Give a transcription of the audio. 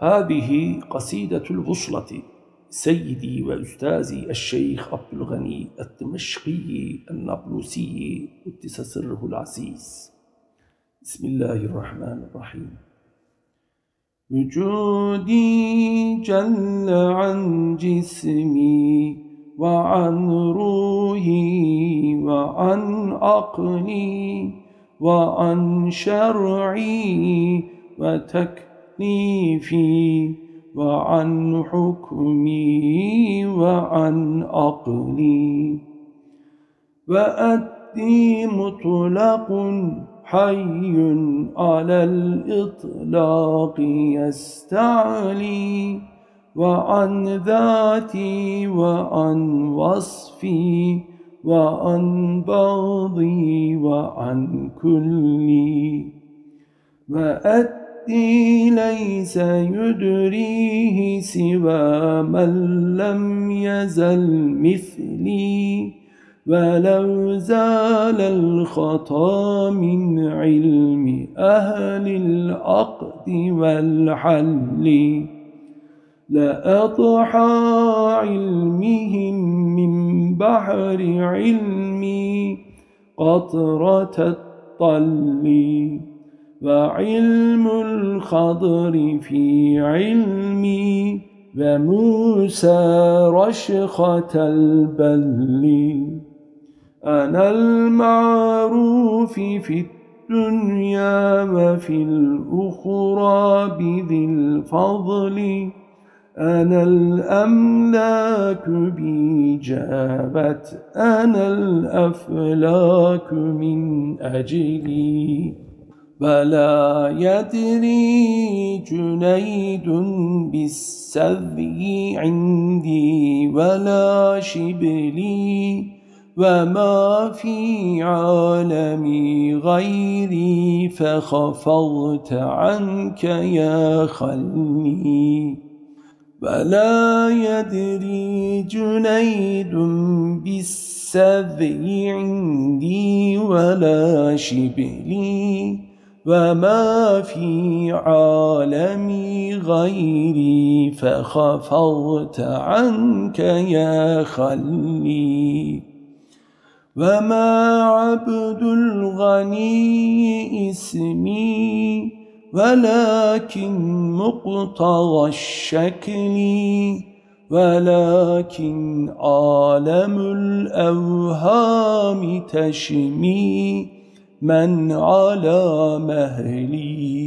هذه قصيدة البصلة سيدي وأستاذي الشيخ عبد الغني الدمشقي النابلسي قدس سره العزيز. بسم الله الرحمن الرحيم. وجودي جل عن جسمي وعن روحي وعن عقلي وعن شرعي وتكليفي وعن حكمي وعن عقلي. وأدي مطلق حي على الإطلاق يستعلي وعن ذاتي وعن وصفي وعن بغضي وعن كلي. وأدي ليس يدريه سوى من لم يزل مثلي ولو زال الخطا من علم أهل العقد والحل لأضحى علمهم من بحر علمي قطرة الطل وعلم الخضر في علمي وموسى رشخة البل. أنا المعروف في الدنيا وفي الأخرى بذي الفضل. أنا الأملاك بي جابت أنا الأفلاك من أجلي. ولا يدري جنيد بالسذي عندي ولا شبلي وما في عالمي غيري فخفضت عنك يا خلي. ولا يدري جنيد بالسذي عندي ولا شبلي وما في عالمي غيري فخفضت عنك يا خلي وما عبد الغني اسمي ولكن مقتضى الشكل ولكن عالم الأوهام تشمي من على مهلي.